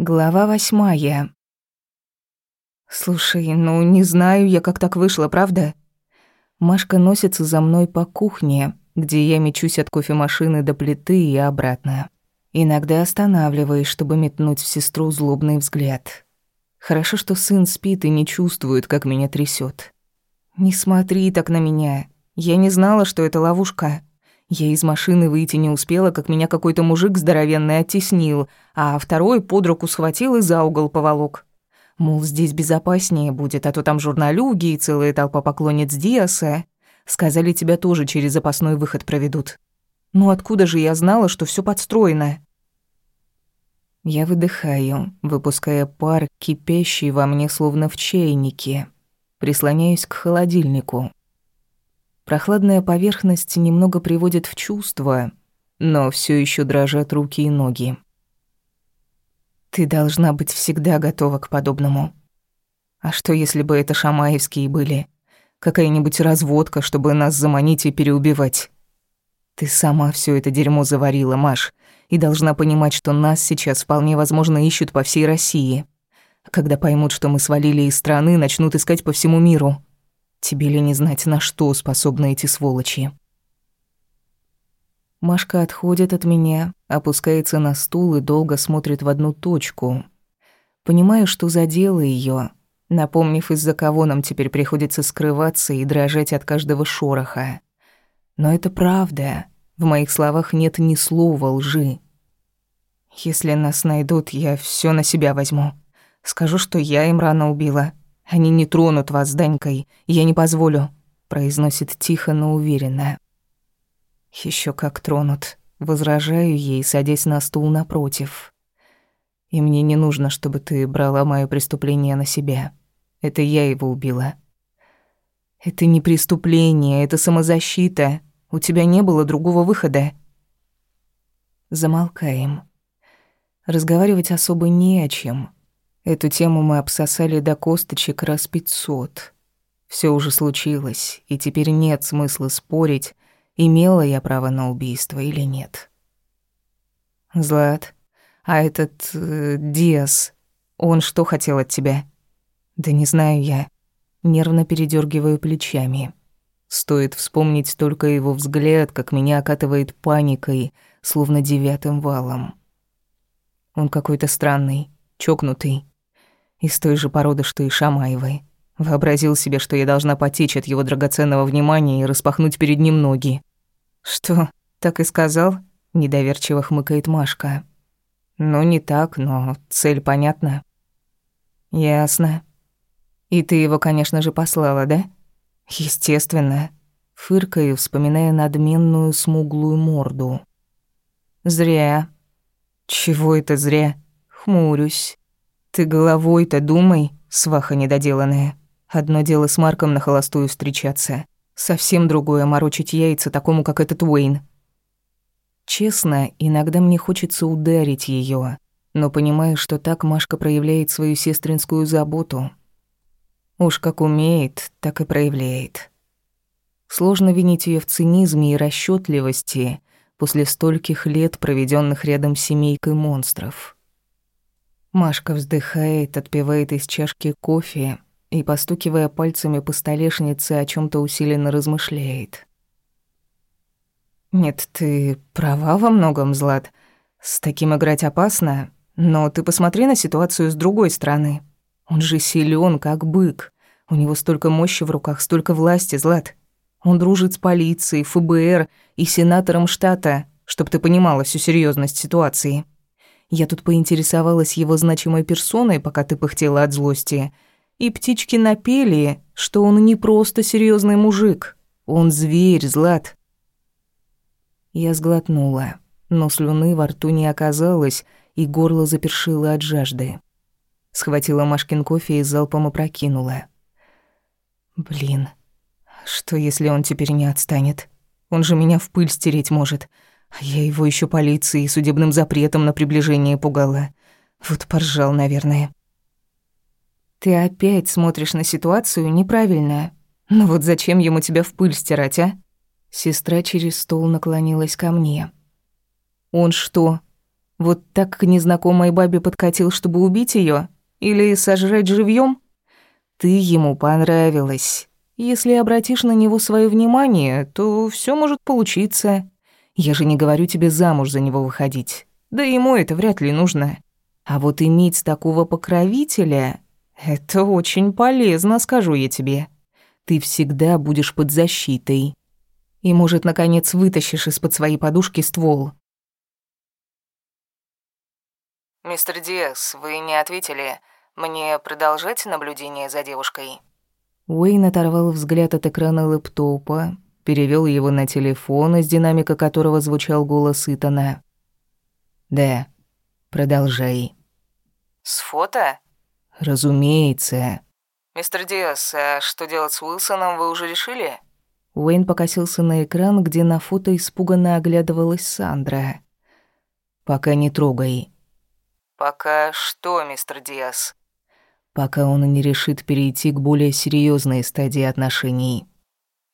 Глава восьмая. «Слушай, ну не знаю я, как так вышло, правда?» Машка носится за мной по кухне, где я мечусь от кофемашины до плиты и обратно. Иногда останавливаюсь, чтобы метнуть в сестру злобный взгляд. Хорошо, что сын спит и не чувствует, как меня трясет. «Не смотри так на меня. Я не знала, что это ловушка. Я из машины выйти не успела, как меня какой-то мужик здоровенный оттеснил, а второй под руку схватил и за угол поволок. Мол, здесь безопаснее будет, а то там журналюги и целая толпа поклонниц Диаса. Сказали, тебя тоже через запасной выход проведут. Ну откуда же я знала, что все подстроено? Я выдыхаю, выпуская пар, кипящий во мне словно в чайнике. Прислоняюсь к холодильнику. Прохладная поверхность немного приводит в чувство, но все еще дрожат руки и ноги. Ты должна быть всегда готова к подобному. А что, если бы это шамаевские были? Какая-нибудь разводка, чтобы нас заманить и переубивать? Ты сама все это дерьмо заварила, Маш, и должна понимать, что нас сейчас вполне возможно ищут по всей России. Когда поймут, что мы свалили из страны, начнут искать по всему миру. Тебе ли не знать, на что способны эти сволочи? Машка отходит от меня, опускается на стул и долго смотрит в одну точку. Понимаю, что задела ее, напомнив, из-за кого нам теперь приходится скрываться и дрожать от каждого шороха. Но это правда. В моих словах нет ни слова лжи. Если нас найдут, я все на себя возьму. Скажу, что я им рано убила. Они не тронут вас с Данькой. Я не позволю», — произносит тихо, но уверенно. Еще как тронут. Возражаю ей, садясь на стул напротив. И мне не нужно, чтобы ты брала моё преступление на себя. Это я его убила. Это не преступление, это самозащита. У тебя не было другого выхода. Замолкаем. Разговаривать особо не о чем. Эту тему мы обсосали до косточек раз пятьсот. Все уже случилось, и теперь нет смысла спорить, имела я право на убийство или нет. Злат, а этот э, Диас, он что хотел от тебя? Да не знаю я. Нервно передергиваю плечами. Стоит вспомнить только его взгляд, как меня окатывает паникой, словно девятым валом. Он какой-то странный, чокнутый. Из той же породы, что и Шамаевой. Вообразил себе, что я должна потечь от его драгоценного внимания и распахнуть перед ним ноги. «Что, так и сказал?» – недоверчиво хмыкает Машка. «Ну, не так, но цель понятна». «Ясно. И ты его, конечно же, послала, да?» «Естественно». Фыркаю, вспоминая надменную смуглую морду. «Зря». «Чего это зря?» Хмурюсь. «Ты головой-то думай, сваха недоделанная. Одно дело с Марком на холостую встречаться, совсем другое морочить яйца такому, как этот Уэйн». Честно, иногда мне хочется ударить ее, но понимаю, что так Машка проявляет свою сестринскую заботу. Уж как умеет, так и проявляет. Сложно винить ее в цинизме и расчетливости после стольких лет, проведенных рядом с семейкой монстров. Машка вздыхает, отпивает из чашки кофе и, постукивая пальцами по столешнице, о чем то усиленно размышляет. «Нет, ты права во многом, Злат. С таким играть опасно, но ты посмотри на ситуацию с другой стороны. Он же силен, как бык. У него столько мощи в руках, столько власти, Злат. Он дружит с полицией, ФБР и сенатором штата, чтобы ты понимала всю серьезность ситуации». Я тут поинтересовалась его значимой персоной, пока ты пыхтела от злости. И птички напели, что он не просто серьезный мужик. Он зверь, Злат. Я сглотнула, но слюны во рту не оказалось, и горло запершило от жажды. Схватила Машкин кофе и залпом опрокинула. Блин, что если он теперь не отстанет? Он же меня в пыль стереть может. Я его еще полицией и судебным запретом на приближение пугала. Вот поржал, наверное. Ты опять смотришь на ситуацию неправильно. Ну вот зачем ему тебя в пыль стирать, а? Сестра через стол наклонилась ко мне. Он что, Вот так к незнакомой бабе подкатил, чтобы убить ее Или сожрать живьем? Ты ему понравилась. Если обратишь на него свое внимание, то все может получиться. Я же не говорю тебе замуж за него выходить. Да ему это вряд ли нужно. А вот иметь такого покровителя — это очень полезно, скажу я тебе. Ты всегда будешь под защитой. И, может, наконец вытащишь из-под своей подушки ствол. «Мистер Диас, вы не ответили. Мне продолжать наблюдение за девушкой?» Уэйн оторвал взгляд от экрана лэптопа, перевел его на телефон, из динамика которого звучал голос Итана. «Да, продолжай». «С фото?» «Разумеется». «Мистер Диас, а что делать с Уилсоном, вы уже решили?» Уэйн покосился на экран, где на фото испуганно оглядывалась Сандра. «Пока не трогай». «Пока что, мистер Диас?» пока он не решит перейти к более серьезной стадии отношений.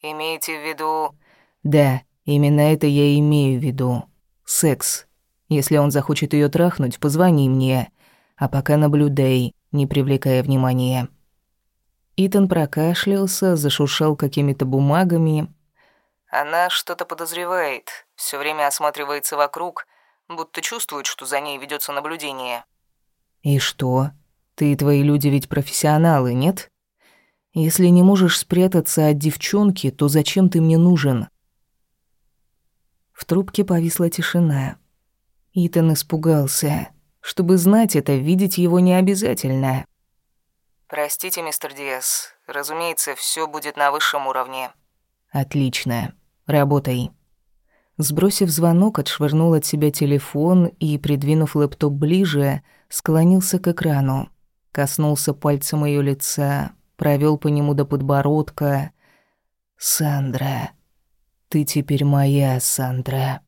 Имеете в виду... Да, именно это я имею в виду. Секс. Если он захочет ее трахнуть, позвони мне. А пока наблюдай, не привлекая внимания. Итан прокашлялся, зашуршал какими-то бумагами. Она что-то подозревает, все время осматривается вокруг, будто чувствует, что за ней ведется наблюдение. И что? Ты и твои люди ведь профессионалы, нет? Если не можешь спрятаться от девчонки, то зачем ты мне нужен?» В трубке повисла тишина. Итан испугался. Чтобы знать это, видеть его не обязательно. «Простите, мистер Диас. Разумеется, все будет на высшем уровне». «Отлично. Работай». Сбросив звонок, отшвырнул от себя телефон и, придвинув лэптоп ближе, склонился к экрану коснулся пальцем ее лица, провел по нему до подбородка. «Сандра, ты теперь моя, Сандра».